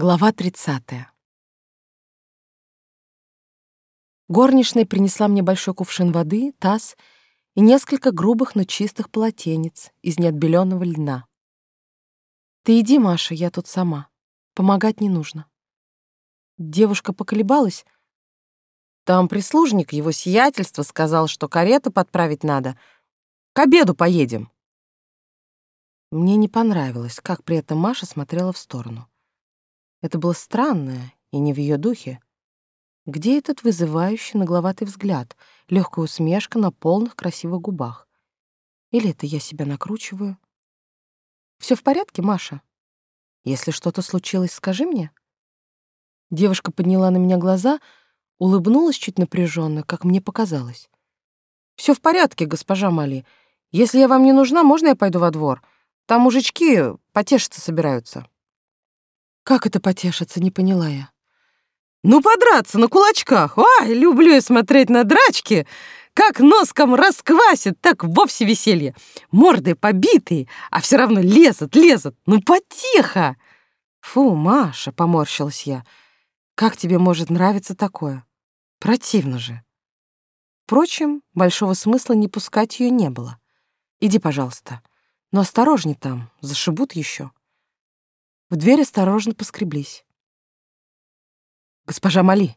Глава 30. Горничная принесла мне большой кувшин воды, таз и несколько грубых, но чистых полотенец из неотбеленного льна. «Ты иди, Маша, я тут сама. Помогать не нужно». Девушка поколебалась. Там прислужник его сиятельства сказал, что карету подправить надо. К обеду поедем. Мне не понравилось, как при этом Маша смотрела в сторону. Это было странно и не в ее духе. Где этот вызывающий нагловатый взгляд, легкая усмешка на полных красивых губах? Или это я себя накручиваю? Все в порядке, Маша? Если что-то случилось, скажи мне. Девушка подняла на меня глаза, улыбнулась чуть напряженно, как мне показалось. Все в порядке, госпожа Мали. Если я вам не нужна, можно я пойду во двор? Там мужички потешиться собираются. Как это потешиться, не поняла я. Ну, подраться на кулачках. Ой, люблю я смотреть на драчки. Как носком расквасит, так вовсе веселье. Морды побитые, а все равно лезут, лезут. Ну, потеха. Фу, Маша, поморщилась я. Как тебе может нравиться такое? Противно же. Впрочем, большого смысла не пускать ее не было. Иди, пожалуйста. Но осторожней там, зашибут еще. В дверь осторожно поскреблись. «Госпожа Мали,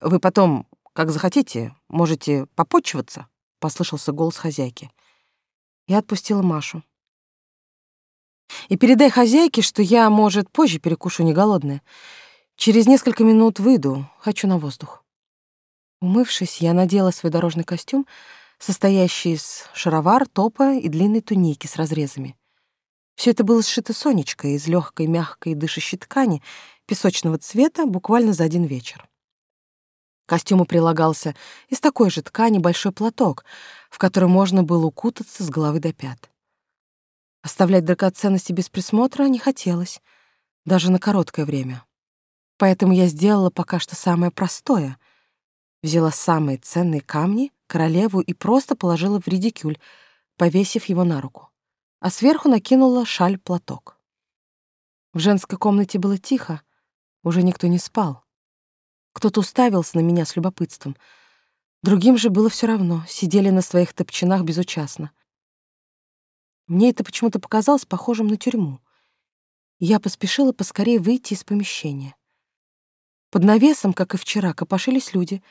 вы потом, как захотите, можете попочиваться», — послышался голос хозяйки. Я отпустила Машу. «И передай хозяйке, что я, может, позже перекушу, не голодная. Через несколько минут выйду, хочу на воздух». Умывшись, я надела свой дорожный костюм, состоящий из шаровар, топа и длинной туники с разрезами. Все это было сшито Сонечкой из легкой, мягкой, дышащей ткани, песочного цвета, буквально за один вечер. К костюму прилагался из такой же ткани большой платок, в который можно было укутаться с головы до пят. Оставлять драгоценности без присмотра не хотелось, даже на короткое время. Поэтому я сделала пока что самое простое. Взяла самые ценные камни, королеву и просто положила в редикюль, повесив его на руку а сверху накинула шаль-платок. В женской комнате было тихо, уже никто не спал. Кто-то уставился на меня с любопытством. Другим же было все равно, сидели на своих топчинах безучастно. Мне это почему-то показалось похожим на тюрьму. Я поспешила поскорее выйти из помещения. Под навесом, как и вчера, копошились люди.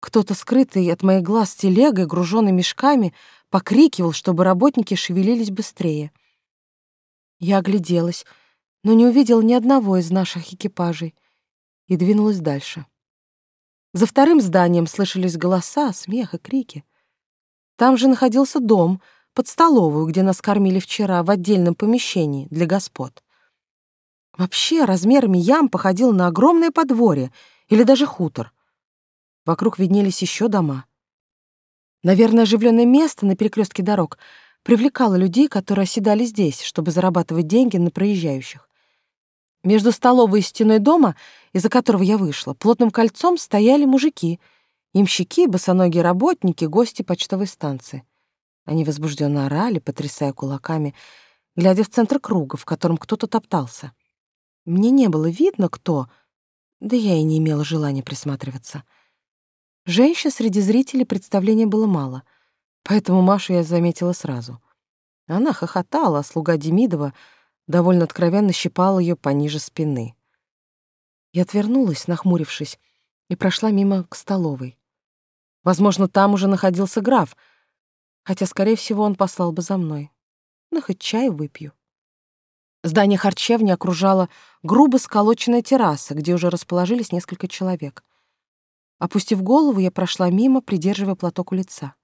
Кто-то, скрытый от моих глаз телегой, груженный мешками, покрикивал, чтобы работники шевелились быстрее. Я огляделась, но не увидела ни одного из наших экипажей и двинулась дальше. За вторым зданием слышались голоса, смех и крики. Там же находился дом, под столовую, где нас кормили вчера в отдельном помещении для господ. Вообще, размерами ям походил на огромное подворье или даже хутор. Вокруг виднелись еще дома — Наверное, оживленное место на перекрестке дорог привлекало людей, которые оседали здесь, чтобы зарабатывать деньги на проезжающих. Между столовой и стеной дома, из-за которого я вышла, плотным кольцом стояли мужики, имщики, босоногие работники, гости почтовой станции. Они возбужденно орали, потрясая кулаками, глядя в центр круга, в котором кто-то топтался. Мне не было видно, кто, да я и не имела желания присматриваться — Женщин среди зрителей представления было мало, поэтому Машу я заметила сразу. Она хохотала, а слуга Демидова довольно откровенно щипал ее пониже спины. Я отвернулась, нахмурившись, и прошла мимо к столовой. Возможно, там уже находился граф, хотя, скорее всего, он послал бы за мной. Ну, хоть чай выпью. Здание харчевни окружала грубо сколоченная терраса, где уже расположились несколько человек — Опустив голову, я прошла мимо, придерживая платок у лица.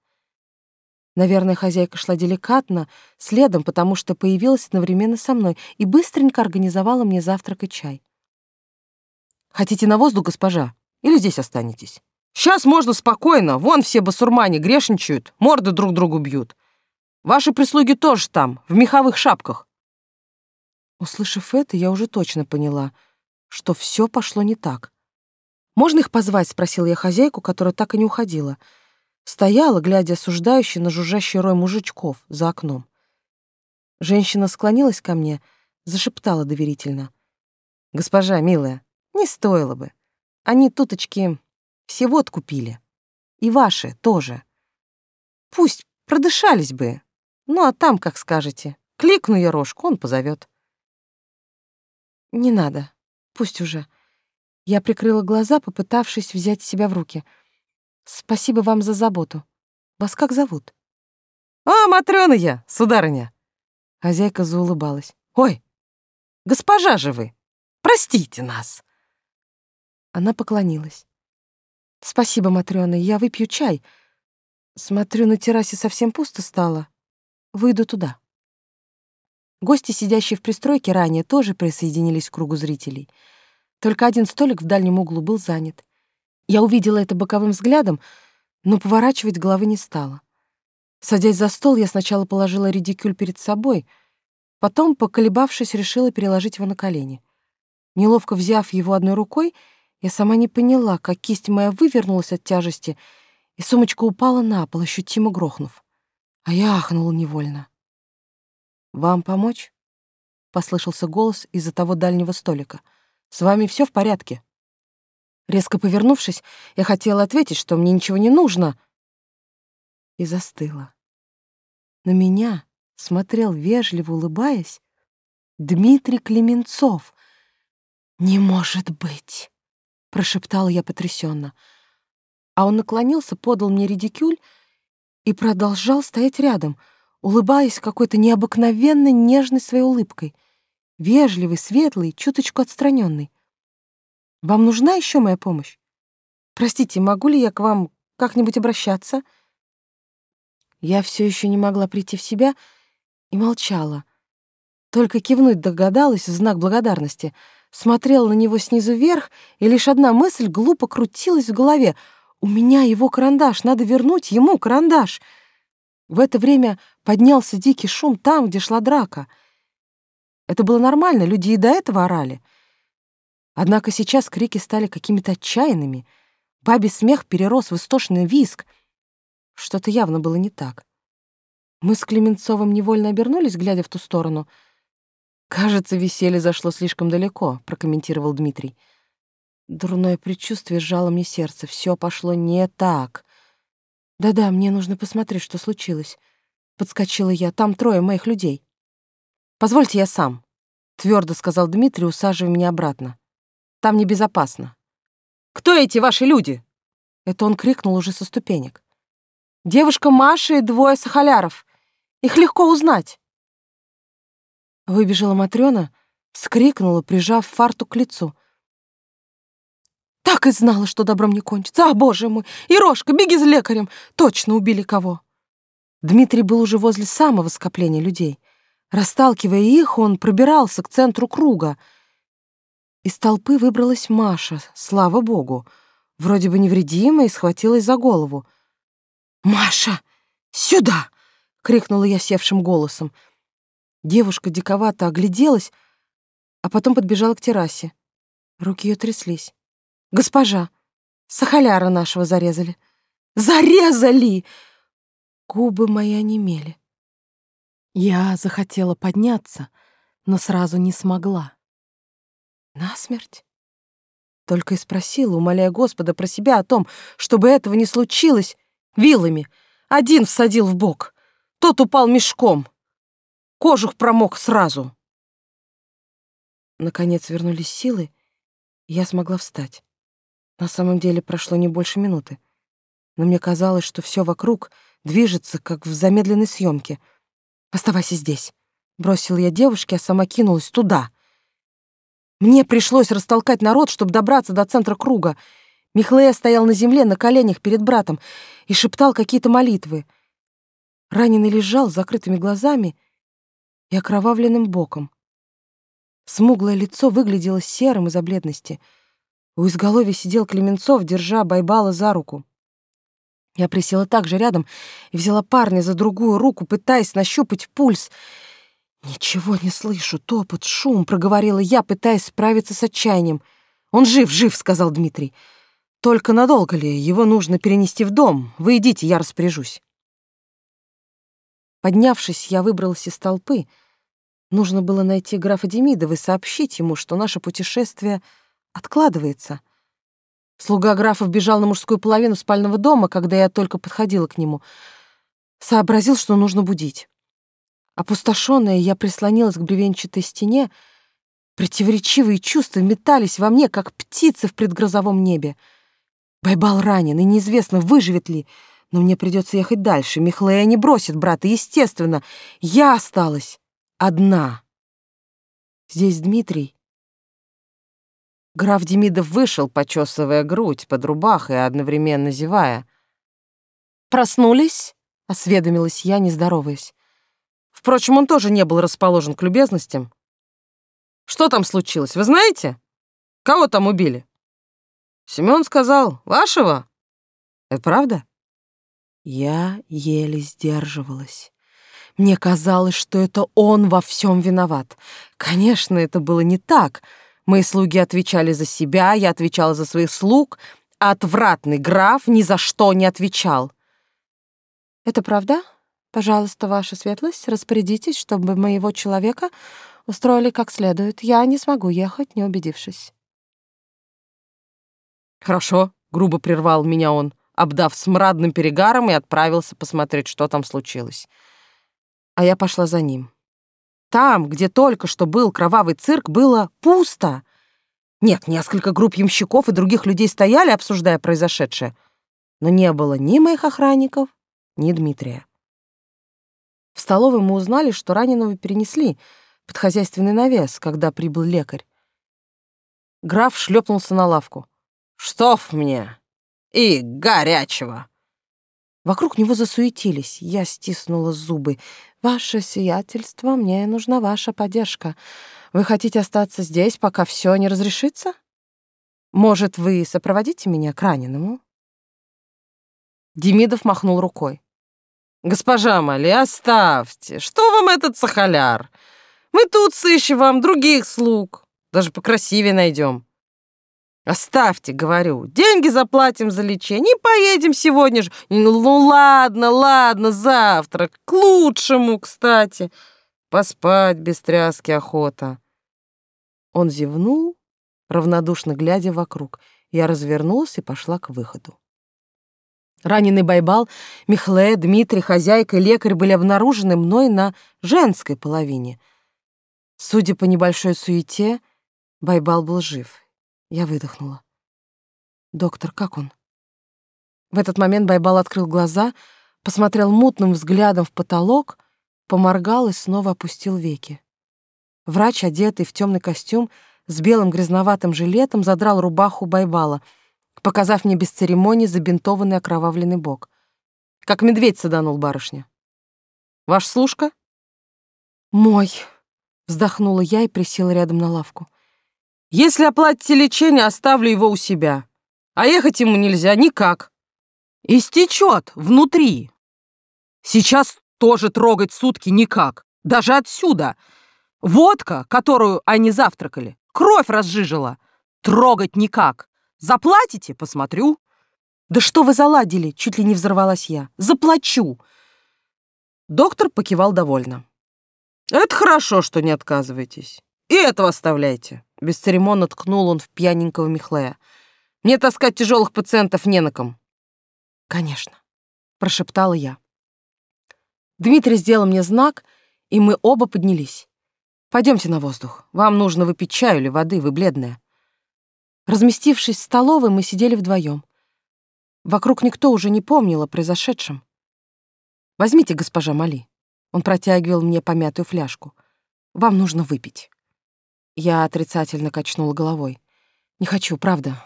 Наверное, хозяйка шла деликатно, следом, потому что появилась одновременно со мной и быстренько организовала мне завтрак и чай. «Хотите на воздух, госпожа? Или здесь останетесь? Сейчас можно спокойно, вон все басурмане грешничают, морды друг другу бьют. Ваши прислуги тоже там, в меховых шапках». Услышав это, я уже точно поняла, что все пошло не так. «Можно их позвать?» — спросила я хозяйку, которая так и не уходила. Стояла, глядя осуждающе на жужжащий рой мужичков за окном. Женщина склонилась ко мне, зашептала доверительно. Госпожа, милая, не стоило бы. Они туточки всего купили. И ваши тоже. Пусть продышались бы. Ну, а там, как скажете. Кликну я рожку, он позовет. Не надо. Пусть уже. Я прикрыла глаза, попытавшись взять себя в руки. Спасибо вам за заботу. Вас как зовут? А, Матрёна я, сударыня. Хозяйка заулыбалась. Ой, госпожа же вы. Простите нас. Она поклонилась. Спасибо, Матрёна, я выпью чай. Смотрю, на террасе совсем пусто стало. Выйду туда. Гости, сидящие в пристройке ранее, тоже присоединились к кругу зрителей. Только один столик в дальнем углу был занят. Я увидела это боковым взглядом, но поворачивать головы не стала. Садясь за стол, я сначала положила редикюль перед собой, потом, поколебавшись, решила переложить его на колени. Неловко взяв его одной рукой, я сама не поняла, как кисть моя вывернулась от тяжести, и сумочка упала на пол, ощутимо грохнув. А я ахнула невольно. «Вам помочь?» — послышался голос из-за того дальнего столика. «С вами все в порядке?» Резко повернувшись, я хотела ответить, что мне ничего не нужно, и застыла. На меня смотрел, вежливо улыбаясь, Дмитрий Клеменцов. «Не может быть!» — прошептала я потрясенно. А он наклонился, подал мне редикюль и продолжал стоять рядом, улыбаясь какой-то необыкновенно нежной своей улыбкой, вежливый, светлый, чуточку отстраненный. «Вам нужна еще моя помощь? Простите, могу ли я к вам как-нибудь обращаться?» Я все еще не могла прийти в себя и молчала. Только кивнуть догадалась в знак благодарности, смотрела на него снизу вверх, и лишь одна мысль глупо крутилась в голове — у меня его карандаш, надо вернуть ему карандаш. В это время поднялся дикий шум там, где шла драка. Это было нормально, люди и до этого орали. Однако сейчас крики стали какими-то отчаянными. Бабий смех перерос в истошный визг. Что-то явно было не так. Мы с Клеменцовым невольно обернулись, глядя в ту сторону. «Кажется, веселье зашло слишком далеко», — прокомментировал Дмитрий. Дурное предчувствие сжало мне сердце. Все пошло не так. Да-да, мне нужно посмотреть, что случилось. Подскочила я. Там трое моих людей. Позвольте я сам, твердо сказал Дмитрий, усаживая меня обратно. Там небезопасно. Кто эти ваши люди? Это он крикнул уже со ступенек. Девушка Маша и двое сахаляров. Их легко узнать. Выбежала Матрёна, вскрикнула, прижав фартук к лицу. Так и знала, что добром не кончится. А, боже мой! Ирошка, беги с лекарем! Точно убили кого!» Дмитрий был уже возле самого скопления людей. Расталкивая их, он пробирался к центру круга. Из толпы выбралась Маша, слава богу. Вроде бы невредимая и схватилась за голову. «Маша, сюда!» — крикнула я севшим голосом. Девушка диковато огляделась, а потом подбежала к террасе. Руки ее тряслись. Госпожа, сахаляра нашего зарезали. Зарезали! Губы мои онемели. Я захотела подняться, но сразу не смогла. Насмерть? Только и спросила, умоляя Господа про себя о том, чтобы этого не случилось, вилами. Один всадил в бок, тот упал мешком. Кожух промок сразу. Наконец вернулись силы, и я смогла встать. На самом деле прошло не больше минуты. Но мне казалось, что все вокруг движется, как в замедленной съемке. «Оставайся здесь», — бросила я девушке, а сама кинулась туда. Мне пришлось растолкать народ, чтобы добраться до центра круга. Михлея стоял на земле на коленях перед братом и шептал какие-то молитвы. Раненый лежал с закрытыми глазами и окровавленным боком. Смуглое лицо выглядело серым из-за бледности — у изголовья сидел Клеменцов, держа Байбала за руку. Я присела также рядом и взяла парня за другую руку, пытаясь нащупать пульс. «Ничего не слышу, топот, шум», — проговорила я, пытаясь справиться с отчаянием. «Он жив, жив», — сказал Дмитрий. «Только надолго ли? Его нужно перенести в дом. Вы идите, я распоряжусь». Поднявшись, я выбралась из толпы, Нужно было найти графа Демидова и сообщить ему, что наше путешествие откладывается. Слуга графа вбежал на мужскую половину спального дома, когда я только подходила к нему. Сообразил, что нужно будить. Опустошенная, я прислонилась к бревенчатой стене. Противоречивые чувства метались во мне, как птицы в предгрозовом небе. Байбал ранен, и неизвестно, выживет ли. Но мне придется ехать дальше. Михлея не бросит брата, естественно. Я осталась одна. Здесь Дмитрий. Граф Демидов вышел, почесывая грудь под рубахой, одновременно зевая. «Проснулись?» — осведомилась я, не здороваясь. Впрочем, он тоже не был расположен к любезностям. «Что там случилось, вы знаете? Кого там убили?» Семён сказал, «Вашего?» «Это правда?» Я еле сдерживалась. Мне казалось, что это он во всем виноват. Конечно, это было не так. Мои слуги отвечали за себя, я отвечала за своих слуг, а отвратный граф ни за что не отвечал. «Это правда? Пожалуйста, ваша светлость, распорядитесь, чтобы моего человека устроили как следует. Я не смогу ехать, не убедившись». «Хорошо», — грубо прервал меня он обдав смрадным перегаром, и отправился посмотреть, что там случилось. А я пошла за ним. Там, где только что был кровавый цирк, было пусто. Нет, несколько групп ямщиков и других людей стояли, обсуждая произошедшее, но не было ни моих охранников, ни Дмитрия. В столовой мы узнали, что раненого перенесли под хозяйственный навес, когда прибыл лекарь. Граф шлепнулся на лавку. «Что в мне? и горячего!» Вокруг него засуетились. Я стиснула зубы. «Ваше сиятельство, мне нужна ваша поддержка. Вы хотите остаться здесь, пока все не разрешится? Может, вы сопроводите меня к раненому?» Демидов махнул рукой. «Госпожа Мали, оставьте. Что вам этот сахаляр? Мы тут сыщем вам других слуг. Даже покрасивее найдем. Оставьте, говорю. Деньги заплатим за лечение и поедем сегодня же. Ну, ну ладно, ладно, завтра. К лучшему, кстати. Поспать без тряски охота. Он зевнул, равнодушно глядя вокруг. Я развернулась и пошла к выходу. Раненый Байбал, Михле, Дмитрий, хозяйка и лекарь были обнаружены мной на женской половине. Судя по небольшой суете, Байбал был жив. Я выдохнула. «Доктор, как он?» В этот момент Байбал открыл глаза, посмотрел мутным взглядом в потолок, поморгал и снова опустил веки. Врач, одетый в темный костюм, с белым грязноватым жилетом, задрал рубаху Байбала, показав мне без церемоний забинтованный окровавленный бок. Как медведь саданул барышня. «Ваш служка?» «Мой», — вздохнула я и присела рядом на лавку. Если оплатите лечение, оставлю его у себя. А ехать ему нельзя никак. Истечет внутри. Сейчас тоже трогать сутки никак. Даже отсюда. Водка, которую они завтракали, кровь разжижила. Трогать никак. Заплатите? Посмотрю. Да что вы заладили? Чуть ли не взорвалась я. Заплачу. Доктор покивал довольно. Это хорошо, что не отказываетесь. И этого оставляйте. Бесцеремонно ткнул он в пьяненького Михлея. «Мне таскать тяжелых пациентов не на ком». «Конечно», — прошептала я. Дмитрий сделал мне знак, и мы оба поднялись. Пойдемте на воздух. Вам нужно выпить чаю или воды, вы бледная. Разместившись в столовой, мы сидели вдвоем. Вокруг никто уже не помнил о произошедшем. Возьмите, госпожа Мали. Он протягивал мне помятую фляжку. Вам нужно выпить. Я отрицательно качнула головой. «Не хочу, правда.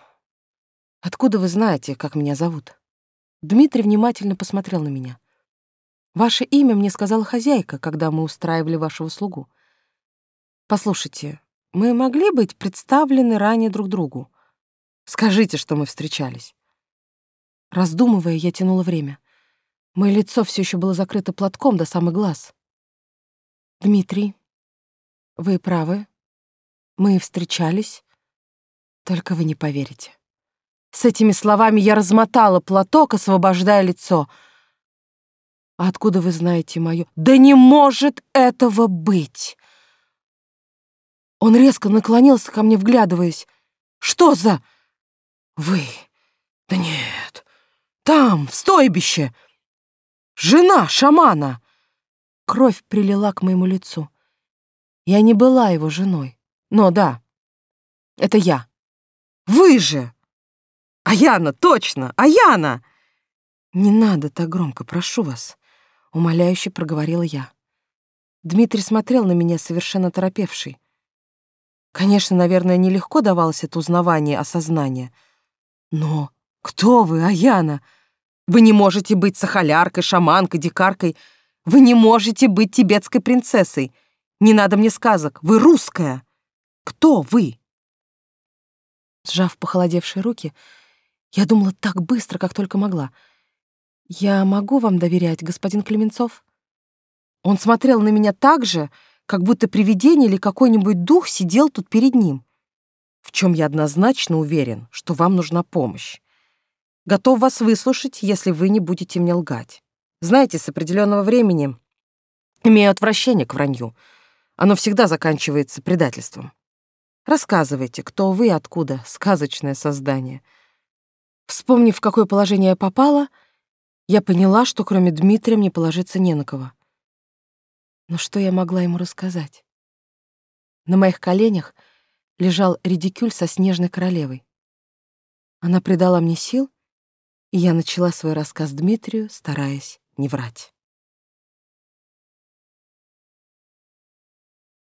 Откуда вы знаете, как меня зовут?» Дмитрий внимательно посмотрел на меня. «Ваше имя мне сказала хозяйка, когда мы устраивали вашего слугу. Послушайте, мы могли быть представлены ранее друг другу. Скажите, что мы встречались». Раздумывая, я тянула время. Мое лицо все еще было закрыто платком до самых глаз. «Дмитрий, вы правы. Мы встречались, только вы не поверите. С этими словами я размотала платок, освобождая лицо. Откуда вы знаете мою? Да не может этого быть! Он резко наклонился ко мне, вглядываясь. «Что за...» «Вы...» «Да нет, там, в стойбище! Жена шамана!» Кровь прилила к моему лицу. Я не была его женой. Но да, это я. Вы же! Аяна, точно! Аяна! Не надо так громко, прошу вас, умоляюще проговорила я. Дмитрий смотрел на меня совершенно торопевший. Конечно, наверное, нелегко давалось это узнавание, осознание. Но кто вы, Аяна? Вы не можете быть сахаляркой, шаманкой, дикаркой. Вы не можете быть тибетской принцессой. Не надо мне сказок. Вы русская. Кто вы? Сжав похолодевшие руки, я думала так быстро, как только могла. «Я могу вам доверять, господин Клеменцов?» Он смотрел на меня так же, как будто привидение или какой-нибудь дух сидел тут перед ним. В чем я однозначно уверен, что вам нужна помощь. Готов вас выслушать, если вы не будете мне лгать. Знаете, с определенного времени имею отвращение к вранью. Оно всегда заканчивается предательством. Рассказывайте, кто вы и откуда, сказочное создание. Вспомнив, в какое положение я попала, я поняла, что кроме Дмитрия мне положиться не на кого. Но что я могла ему рассказать? На моих коленях лежал редикюль со снежной королевой. Она придала мне сил, и я начала свой рассказ Дмитрию, стараясь не врать.